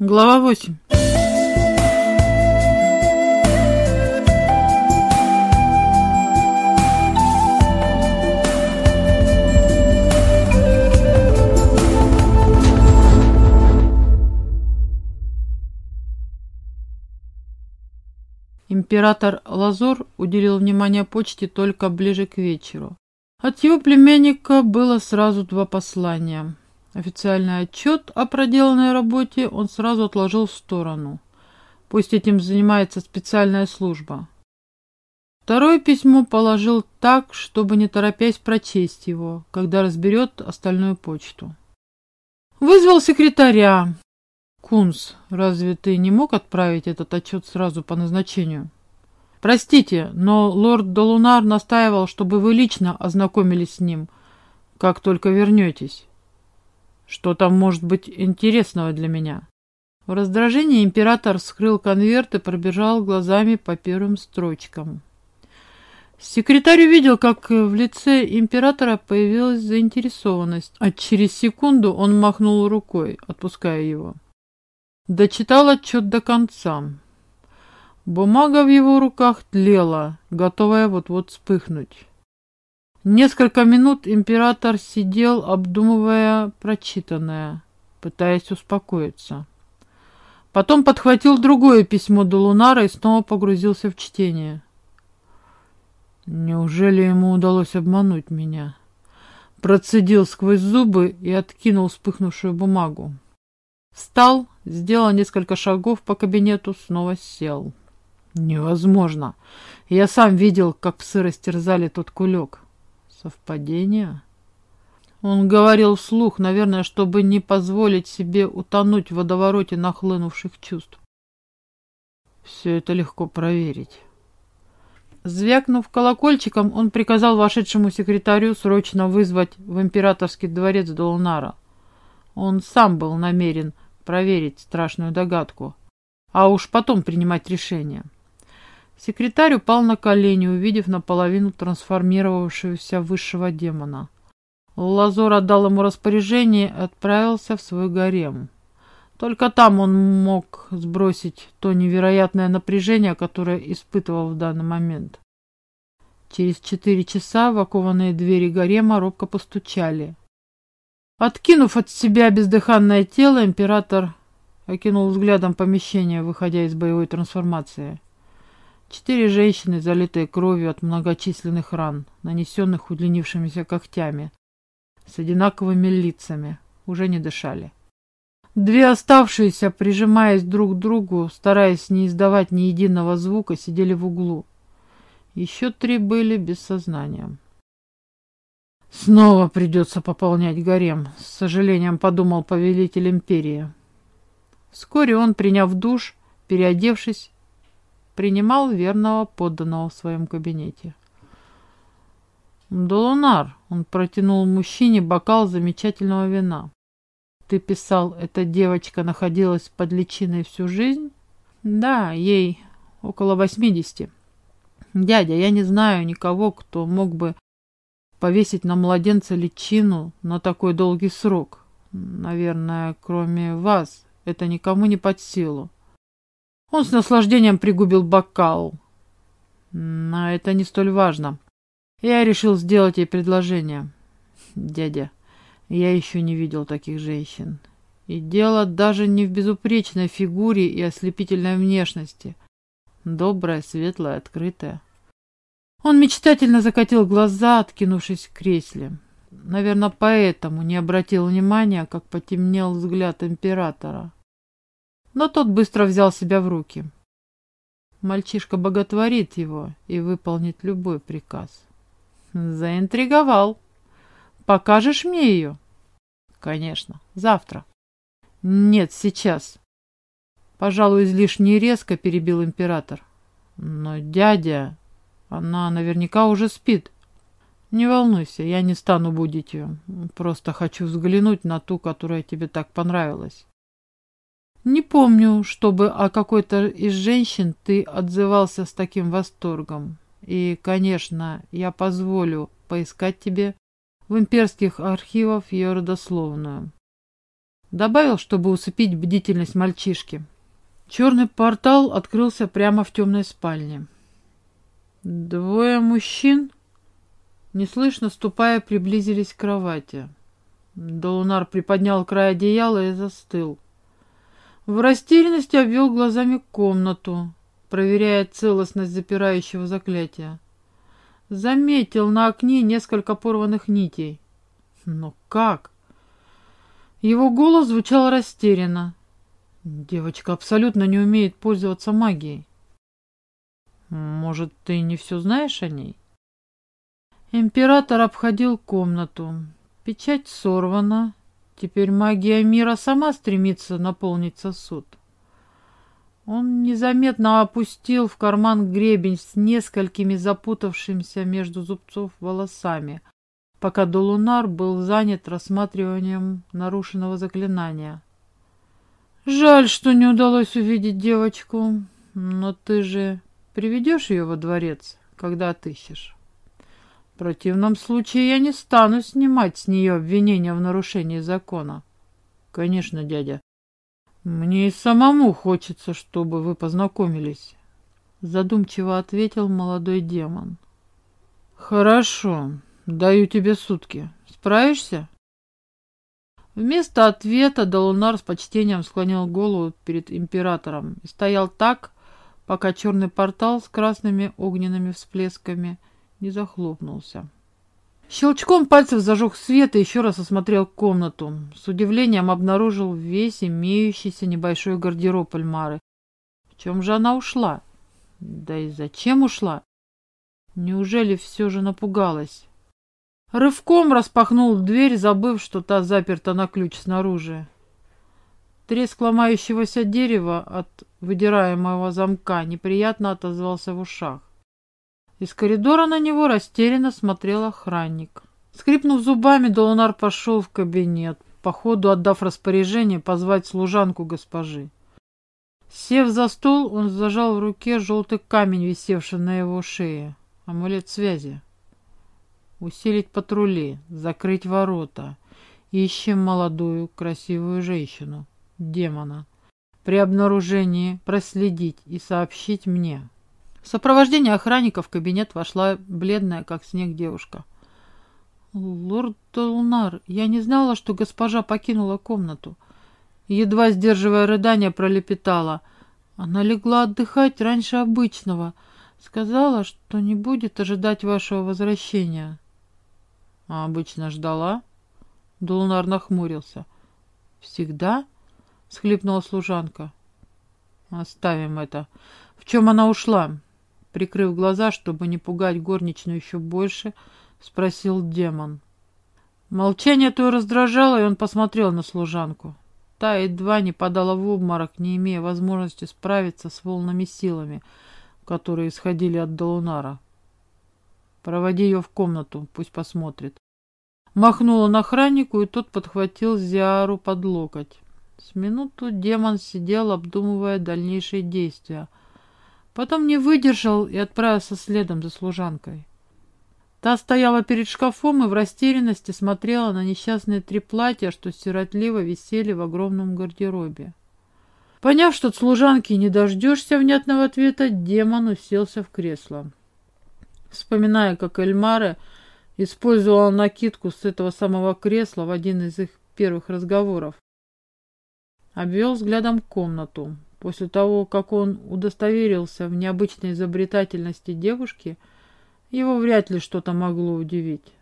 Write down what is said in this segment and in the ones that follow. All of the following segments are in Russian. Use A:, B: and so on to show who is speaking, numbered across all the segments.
A: Глава 8 Император Лазор уделил внимание почте только ближе к вечеру. От его племянника было сразу два послания. Официальный отчет о проделанной работе он сразу отложил в сторону. Пусть этим занимается специальная служба. Второе письмо положил так, чтобы не торопясь прочесть его, когда разберет остальную почту. Вызвал секретаря. Кунс, разве ты не мог отправить этот отчет сразу по назначению? Простите, но лорд Долунар настаивал, чтобы вы лично ознакомились с ним, как только вернетесь. Что там может быть интересного для меня? В раздражении император вскрыл конверт и пробежал глазами по первым строчкам. Секретарь увидел, как в лице императора появилась заинтересованность, а через секунду он махнул рукой, отпуская его. Дочитал отчет до конца. Бумага в его руках тлела, готовая вот-вот вспыхнуть. Несколько минут император сидел, обдумывая прочитанное, пытаясь успокоиться. Потом подхватил другое письмо до Лунара и снова погрузился в чтение. Неужели ему удалось обмануть меня? Процедил сквозь зубы и откинул вспыхнувшую бумагу. Встал, сделал несколько шагов по кабинету, снова сел. Невозможно. Я сам видел, как псы растерзали тот кулек. Совпадение? Он говорил вслух, наверное, чтобы не позволить себе утонуть в водовороте нахлынувших чувств. Все это легко проверить. Звякнув колокольчиком, он приказал вошедшему секретарю срочно вызвать в императорский дворец Долнара. Он сам был намерен проверить страшную догадку, а уж потом принимать решение. Секретарь упал на колени, увидев наполовину трансформировавшегося высшего демона. Лазор отдал ему распоряжение и отправился в свой гарем. Только там он мог сбросить то невероятное напряжение, которое испытывал в данный момент. Через четыре часа в окованные двери гарема робко постучали. Откинув от себя бездыханное тело, император окинул взглядом помещение, выходя из боевой трансформации. Четыре женщины, залитые кровью от многочисленных ран, нанесенных удлинившимися когтями, с одинаковыми лицами, уже не дышали. Две оставшиеся, прижимаясь друг к другу, стараясь не издавать ни единого звука, сидели в углу. Еще три были без сознания. Снова придется пополнять гарем, с сожалением подумал повелитель империи. Вскоре он, приняв душ, переодевшись, принимал верного подданного в своем кабинете. «Долунар!» — он протянул мужчине бокал замечательного вина. «Ты писал, эта девочка находилась под личиной всю жизнь?» «Да, ей около восьмидесяти. Дядя, я не знаю никого, кто мог бы повесить на младенца личину на такой долгий срок. Наверное, кроме вас, это никому не под силу. Он с наслаждением пригубил бокал. Но это не столь важно. Я решил сделать ей предложение. Дядя, я еще не видел таких женщин. И дело даже не в безупречной фигуре и ослепительной внешности. Добрая, светлая, открытая. Он мечтательно закатил глаза, откинувшись в кресле. Наверное, поэтому не обратил внимания, как потемнел взгляд императора но тот быстро взял себя в руки. Мальчишка боготворит его и выполнит любой приказ. Заинтриговал. Покажешь мне ее? Конечно, завтра. Нет, сейчас. Пожалуй, излишне резко перебил император. Но дядя, она наверняка уже спит. Не волнуйся, я не стану будить ее. Просто хочу взглянуть на ту, которая тебе так понравилась. Не помню, чтобы о какой-то из женщин ты отзывался с таким восторгом. И, конечно, я позволю поискать тебе в имперских архивах ее родословную. Добавил, чтобы усыпить бдительность мальчишки. Черный портал открылся прямо в темной спальне. Двое мужчин, неслышно ступая, приблизились к кровати. Долунар приподнял край одеяла и застыл. В растерянности обвел глазами комнату, проверяя целостность запирающего заклятия. Заметил на окне несколько порванных нитей. Но как? Его голос звучал растерянно. Девочка абсолютно не умеет пользоваться магией. Может, ты не все знаешь о ней? Император обходил комнату. Печать сорвана. Теперь магия мира сама стремится наполнить сосуд. Он незаметно опустил в карман гребень с несколькими запутавшимися между зубцов волосами, пока Долунар был занят рассматриванием нарушенного заклинания. «Жаль, что не удалось увидеть девочку, но ты же приведешь ее во дворец, когда отыщешь. В противном случае я не стану снимать с нее обвинения в нарушении закона». «Конечно, дядя», «Мне и самому хочется, чтобы вы познакомились», — задумчиво ответил молодой демон. «Хорошо, даю тебе сутки. Справишься?» Вместо ответа Долунар с почтением склонил голову перед императором и стоял так, пока черный портал с красными огненными всплесками не захлопнулся. Щелчком пальцев зажег свет и еще раз осмотрел комнату. С удивлением обнаружил весь имеющийся небольшой гардероб Эльмары. В чем же она ушла? Да и зачем ушла? Неужели все же напугалась? Рывком распахнул дверь, забыв, что та заперта на ключ снаружи. Треск ломающегося дерева от выдираемого замка неприятно отозвался в ушах. Из коридора на него растерянно смотрел охранник. Скрипнув зубами, Долунар пошел в кабинет, по ходу отдав распоряжение позвать служанку госпожи. Сев за стол, он зажал в руке желтый камень, висевший на его шее. Амулет связи. Усилить патрули, закрыть ворота. Ищем молодую, красивую женщину, демона. При обнаружении проследить и сообщить мне. В сопровождении охранника в кабинет вошла бледная, как снег, девушка. «Лорд Толнар, я не знала, что госпожа покинула комнату». Едва сдерживая рыдания, пролепетала. Она легла отдыхать раньше обычного. Сказала, что не будет ожидать вашего возвращения. А обычно ждала? Долнар нахмурился. «Всегда?» — схлипнула служанка. «Оставим это. В чем она ушла?» Прикрыв глаза, чтобы не пугать горничную еще больше, спросил демон. Молчание то раздражало, и он посмотрел на служанку. Та едва не падала в обморок, не имея возможности справиться с волнами силами, которые исходили от Долунара. «Проводи ее в комнату, пусть посмотрит». Махнула на охраннику, и тот подхватил Зиару под локоть. С минуту демон сидел, обдумывая дальнейшие действия — Потом не выдержал и отправился следом за служанкой. Та стояла перед шкафом и в растерянности смотрела на несчастные три платья, что сиротливо висели в огромном гардеробе. Поняв, что от служанки не дождешься внятного ответа, демон уселся в кресло. Вспоминая, как Эльмаре использовала накидку с этого самого кресла в один из их первых разговоров. Обвел взглядом комнату. После того, как он удостоверился в необычной изобретательности девушки, его вряд ли что-то могло удивить.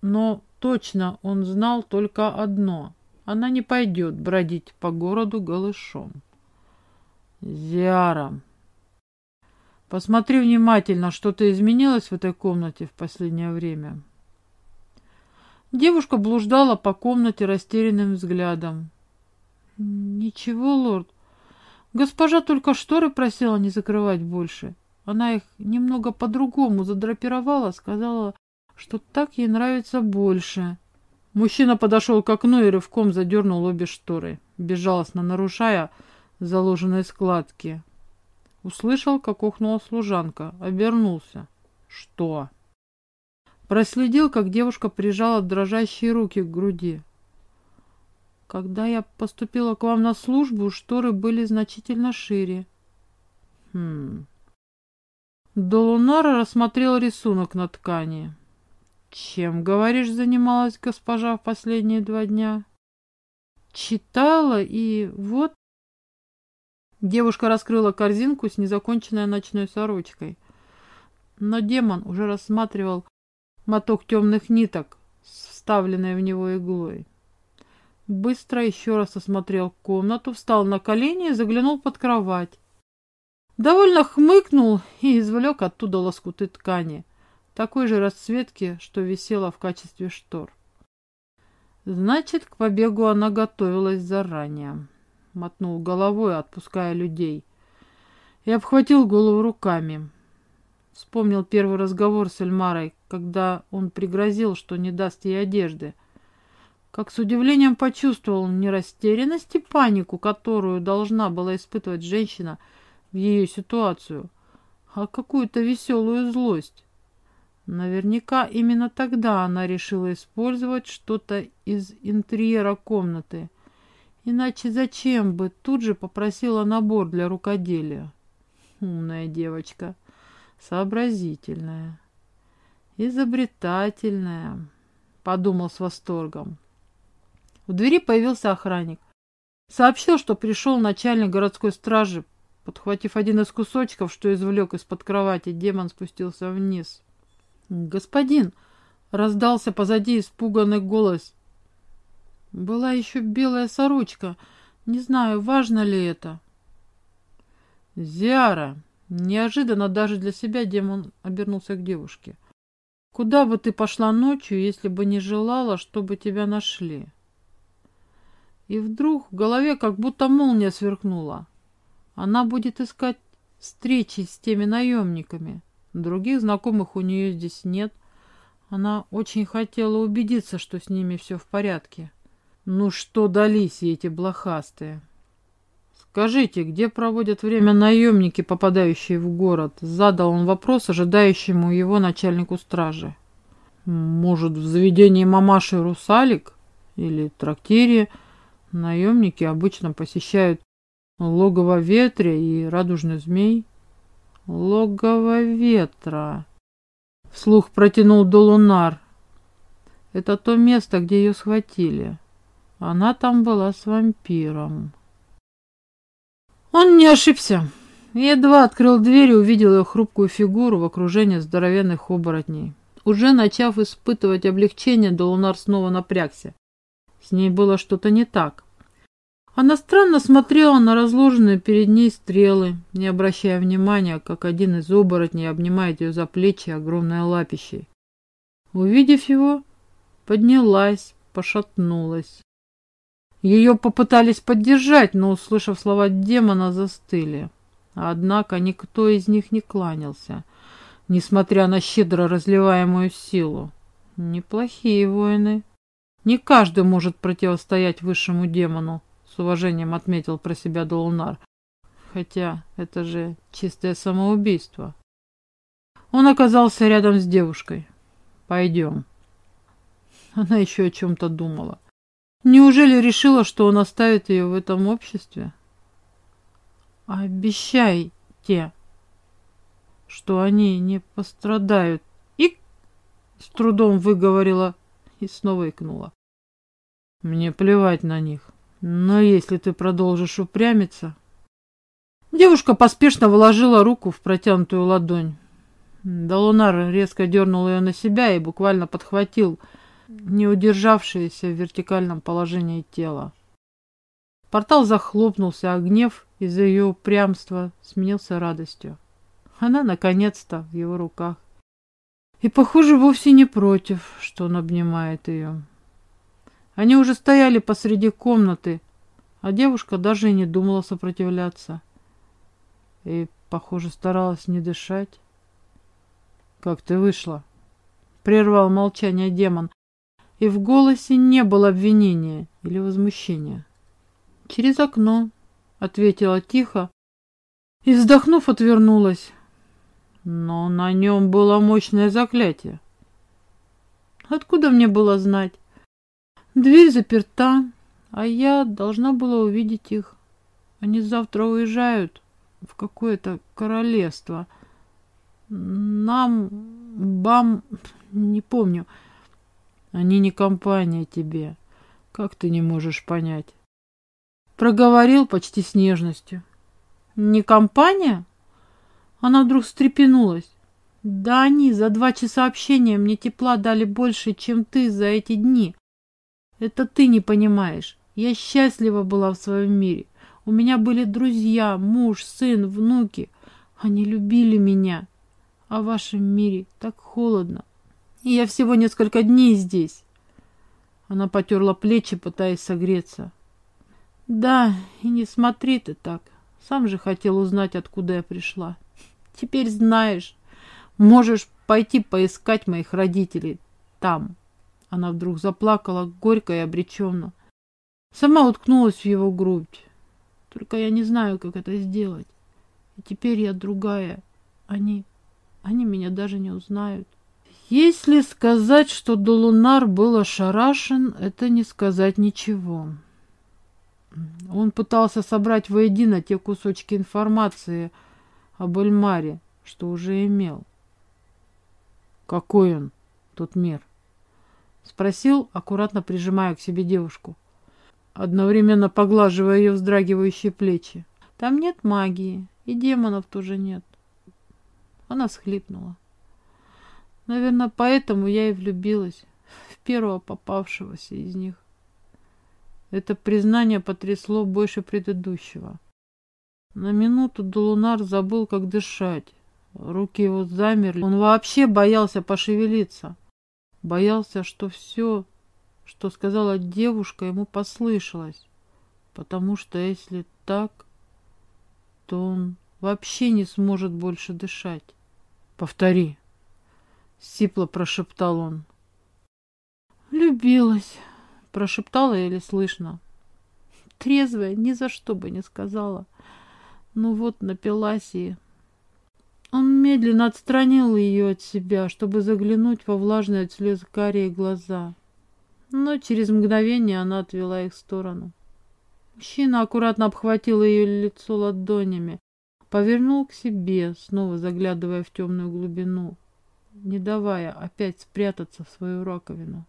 A: Но точно он знал только одно — она не пойдет бродить по городу голышом. Зиара, посмотри внимательно, что-то изменилось в этой комнате в последнее время. Девушка блуждала по комнате растерянным взглядом. «Ничего, лорд, Госпожа только шторы просила не закрывать больше. Она их немного по-другому задрапировала, сказала, что так ей нравится больше. Мужчина подошел к окну и рывком задернул обе шторы, безжалостно нарушая заложенные складки. Услышал, как охнула служанка, обернулся. Что? Проследил, как девушка прижала дрожащие руки к груди. Когда я поступила к вам на службу, шторы были значительно шире. Хм. Долунара рассмотрел рисунок на ткани. Чем, говоришь, занималась госпожа в последние два дня? Читала и вот... Девушка раскрыла корзинку с незаконченной ночной сорочкой. Но демон уже рассматривал моток темных ниток вставленной в него иглой. Быстро еще раз осмотрел комнату, встал на колени и заглянул под кровать. Довольно хмыкнул и извлек оттуда лоскуты ткани, такой же расцветки, что висела в качестве штор. Значит, к побегу она готовилась заранее. Мотнул головой, отпуская людей. И обхватил голову руками. Вспомнил первый разговор с Эльмарой, когда он пригрозил, что не даст ей одежды — как с удивлением почувствовал не растерянность и панику, которую должна была испытывать женщина в ее ситуацию, а какую-то веселую злость. Наверняка именно тогда она решила использовать что-то из интерьера комнаты. Иначе зачем бы тут же попросила набор для рукоделия? Умная девочка, сообразительная, изобретательная, подумал с восторгом. В двери появился охранник. Сообщил, что пришел начальник городской стражи. Подхватив один из кусочков, что извлек из-под кровати, демон спустился вниз. «Господин!» — раздался позади испуганный голос. «Была еще белая сорочка. Не знаю, важно ли это». «Зиара!» Неожиданно даже для себя демон обернулся к девушке. «Куда бы ты пошла ночью, если бы не желала, чтобы тебя нашли?» И вдруг в голове как будто молния сверкнула. Она будет искать встречи с теми наемниками. Других знакомых у нее здесь нет. Она очень хотела убедиться, что с ними все в порядке. Ну что дались эти блохастые? Скажите, где проводят время наемники, попадающие в город? Задал он вопрос ожидающему его начальнику стражи. Может, в заведении мамаши Русалик? Или трактире? Наемники обычно посещают логово ветря и радужный змей. Логово ветра. Вслух протянул Долунар. Это то место, где ее схватили. Она там была с вампиром. Он не ошибся. Едва открыл дверь и увидел ее хрупкую фигуру в окружении здоровенных оборотней. Уже начав испытывать облегчение, Долунар снова напрягся. С ней было что-то не так. Она странно смотрела на разложенные перед ней стрелы, не обращая внимания, как один из оборотней обнимает ее за плечи огромной лапищей. Увидев его, поднялась, пошатнулась. Ее попытались поддержать, но, услышав слова демона, застыли. Однако никто из них не кланялся, несмотря на щедро разливаемую силу. Неплохие воины. Не каждый может противостоять высшему демону, с уважением отметил про себя Долунар. Хотя это же чистое самоубийство. Он оказался рядом с девушкой. Пойдем. Она еще о чем-то думала. Неужели решила, что он оставит ее в этом обществе? Обещайте, что они не пострадают. И с трудом выговорила и снова икнула. Мне плевать на них. Но если ты продолжишь упрямиться... Девушка поспешно вложила руку в протянутую ладонь. Долунар резко дернул ее на себя и буквально подхватил не удержавшееся в вертикальном положении тело. Портал захлопнулся, а гнев из-за ее упрямства сменился радостью. Она, наконец-то, в его руках. И, похоже, вовсе не против, что он обнимает ее. Они уже стояли посреди комнаты, а девушка даже и не думала сопротивляться. И, похоже, старалась не дышать. «Как ты вышла?» Прервал молчание демон, и в голосе не было обвинения или возмущения. «Через окно», — ответила тихо, и, вздохнув, отвернулась. Но на нем было мощное заклятие. Откуда мне было знать? Дверь заперта, А я должна была увидеть их. Они завтра уезжают в какое-то королевство. Нам, бам, не помню. Они не компания тебе. Как ты не можешь понять? Проговорил почти с нежностью. Не компания? Она вдруг встрепенулась. Да они за два часа общения мне тепла дали больше, чем ты за эти дни. Это ты не понимаешь. Я счастлива была в своем мире. У меня были друзья, муж, сын, внуки. Они любили меня. А в вашем мире так холодно. И я всего несколько дней здесь. Она потерла плечи, пытаясь согреться. Да, и не смотри ты так. Сам же хотел узнать, откуда я пришла. Теперь знаешь. Можешь пойти поискать моих родителей там. Она вдруг заплакала горько и обреченно. Сама уткнулась в его грудь. Только я не знаю, как это сделать. И теперь я другая. Они... они меня даже не узнают. Если сказать, что Долунар был ошарашен, это не сказать ничего. Он пытался собрать воедино те кусочки информации об Эльмаре, что уже имел. «Какой он, тот мир?» — спросил, аккуратно прижимая к себе девушку, одновременно поглаживая ее вздрагивающие плечи. «Там нет магии, и демонов тоже нет». Она схлипнула. Наверное, поэтому я и влюбилась в первого попавшегося из них. Это признание потрясло больше предыдущего. На минуту Долунар забыл, как дышать. Руки его замерли. Он вообще боялся пошевелиться. Боялся, что все, что сказала девушка, ему послышалось. Потому что если так, то он вообще не сможет больше дышать. Повтори. — сипло прошептал он. «Влюбилась», — прошептала еле слышно. Трезвая ни за что бы не сказала. Ну вот напилась и... Он медленно отстранил ее от себя, чтобы заглянуть во влажные от слез карие глаза. Но через мгновение она отвела их в сторону. Мужчина аккуратно обхватил ее лицо ладонями, повернул к себе, снова заглядывая в темную глубину не давая опять спрятаться в свою раковину.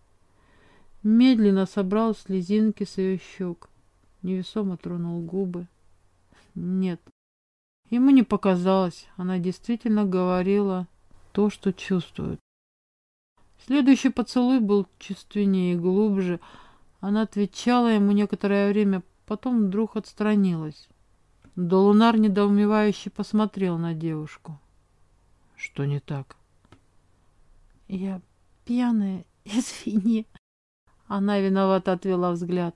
A: Медленно собрал слезинки с ее щек, невесомо тронул губы. Нет, ему не показалось, она действительно говорила то, что чувствует. Следующий поцелуй был чувственнее и глубже. Она отвечала ему некоторое время, потом вдруг отстранилась. Долунар недоумевающе посмотрел на девушку. Что не так? Я пьяная, извини. Она виновато отвела взгляд.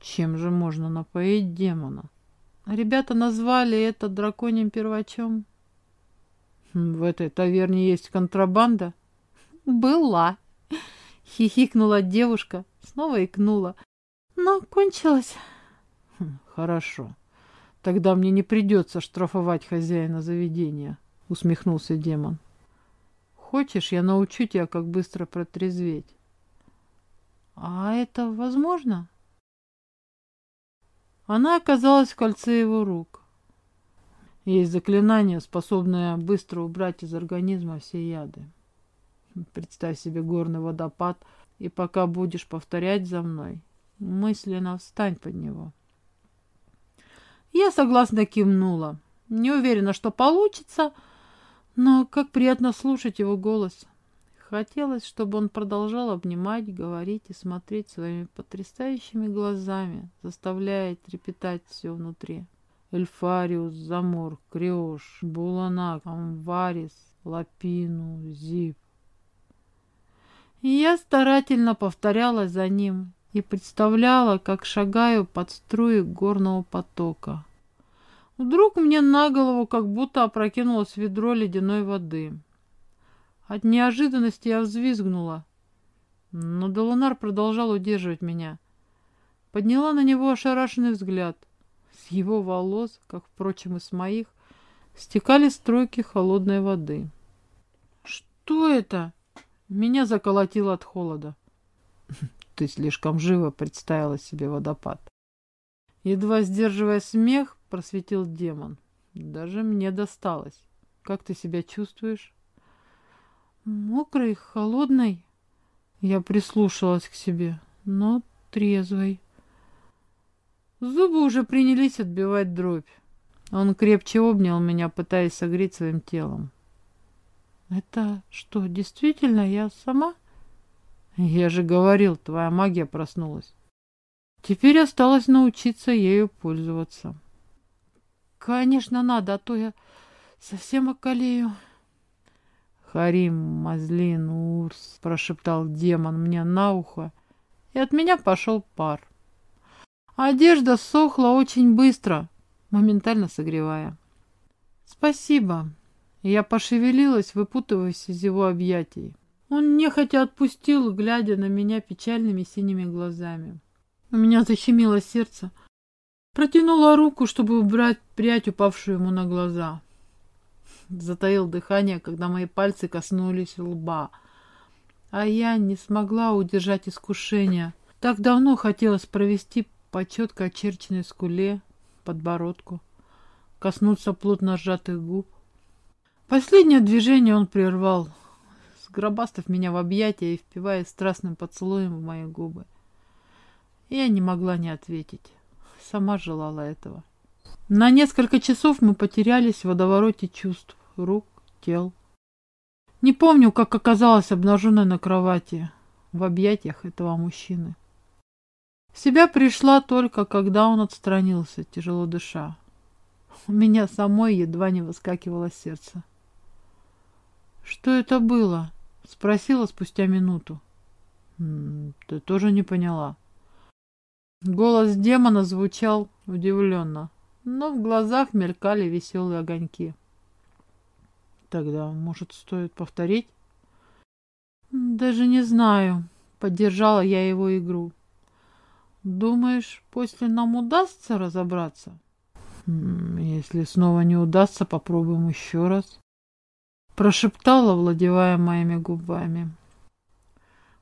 A: Чем же можно напоить демона? Ребята назвали это драконьим первачом. В этой таверне есть контрабанда? Была. Хихикнула девушка, снова икнула. Но кончилось. Хм, хорошо. Тогда мне не придется штрафовать хозяина заведения, усмехнулся демон. Хочешь, я научу тебя, как быстро протрезветь? А это возможно? Она оказалась в кольце его рук. Есть заклинание, способное быстро убрать из организма все яды. Представь себе горный водопад, и пока будешь повторять за мной, мысленно встань под него. Я согласно кивнула. Не уверена, что получится, но как приятно слушать его голос. Хотелось, чтобы он продолжал обнимать, говорить и смотреть своими потрясающими глазами, заставляя трепетать все внутри. Эльфариус, Замор, Криош, Буланак, Амварис, Лапину, Зип. И я старательно повторяла за ним и представляла, как шагаю под струи горного потока. Вдруг мне на голову как будто опрокинулось ведро ледяной воды. От неожиданности я взвизгнула, но Долунар продолжал удерживать меня. Подняла на него ошарашенный взгляд. С его волос, как, впрочем, и с моих, стекали струйки холодной воды. «Что это?» Меня заколотило от холода. Ты слишком живо представила себе водопад. Едва сдерживая смех, просветил демон. Даже мне досталось. Как ты себя чувствуешь?
B: Мокрой, холодной. Я прислушалась к себе, но трезвой.
A: Зубы уже принялись отбивать дробь. Он крепче обнял меня, пытаясь согреть своим телом.
B: «Это что, действительно я сама?»
A: «Я же говорил, твоя магия проснулась. Теперь осталось научиться ею пользоваться».
B: «Конечно, надо, а то я совсем околею».
A: «Харим, Мазлин, Урс», — прошептал демон мне на ухо, и от меня пошел пар. Одежда сохла очень быстро, моментально согревая. «Спасибо». Я пошевелилась, выпутываясь из его объятий. Он нехотя отпустил, глядя на меня печальными синими глазами. У меня защемило сердце. Протянула руку, чтобы убрать прядь, упавшую ему на глаза. Затаил дыхание, когда мои пальцы коснулись лба. А я не смогла удержать искушение. Так давно хотелось провести по четко очерченной скуле, подбородку, коснуться плотно сжатых губ. Последнее движение он прервал, сгробастав меня в объятия и впиваясь страстным поцелуем в мои губы. Я не могла не ответить. Сама желала этого. На несколько часов мы потерялись в водовороте чувств, рук, тел. Не помню, как оказалась обнаженной на кровати в объятиях этого мужчины. В себя пришла только, когда он отстранился, тяжело дыша. У меня самой едва не выскакивало сердце. «Что это было?» — спросила спустя минуту. «Ты тоже не поняла». Голос демона звучал удивленно, но в глазах мелькали веселые огоньки. «Тогда, может, стоит повторить?» «Даже не знаю», — поддержала я его игру. Думаешь, после нам удастся разобраться? Если снова не удастся, попробуем еще раз. Прошептала, владевая моими губами.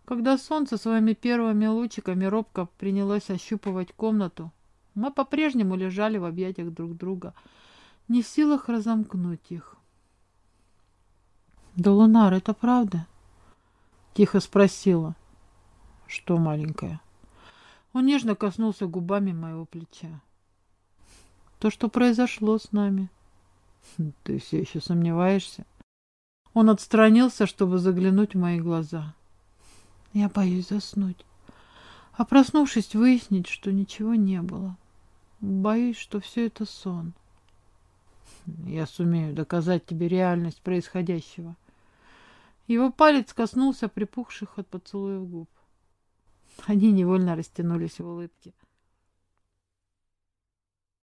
A: Когда солнце своими первыми лучиками робко принялось ощупывать комнату, мы по-прежнему лежали в объятиях друг друга, не в силах разомкнуть их.
B: «Да, Лунар, это правда?»
A: — тихо спросила. «Что, маленькая?» Он нежно коснулся губами моего плеча. То, что произошло с нами. Ты все еще сомневаешься? Он отстранился, чтобы заглянуть в мои глаза.
B: Я боюсь заснуть. А проснувшись, выяснить, что ничего не было. Боюсь, что все это сон.
A: Я сумею доказать тебе реальность происходящего. Его палец коснулся припухших от поцелуев губ. Они невольно растянулись в улыбке.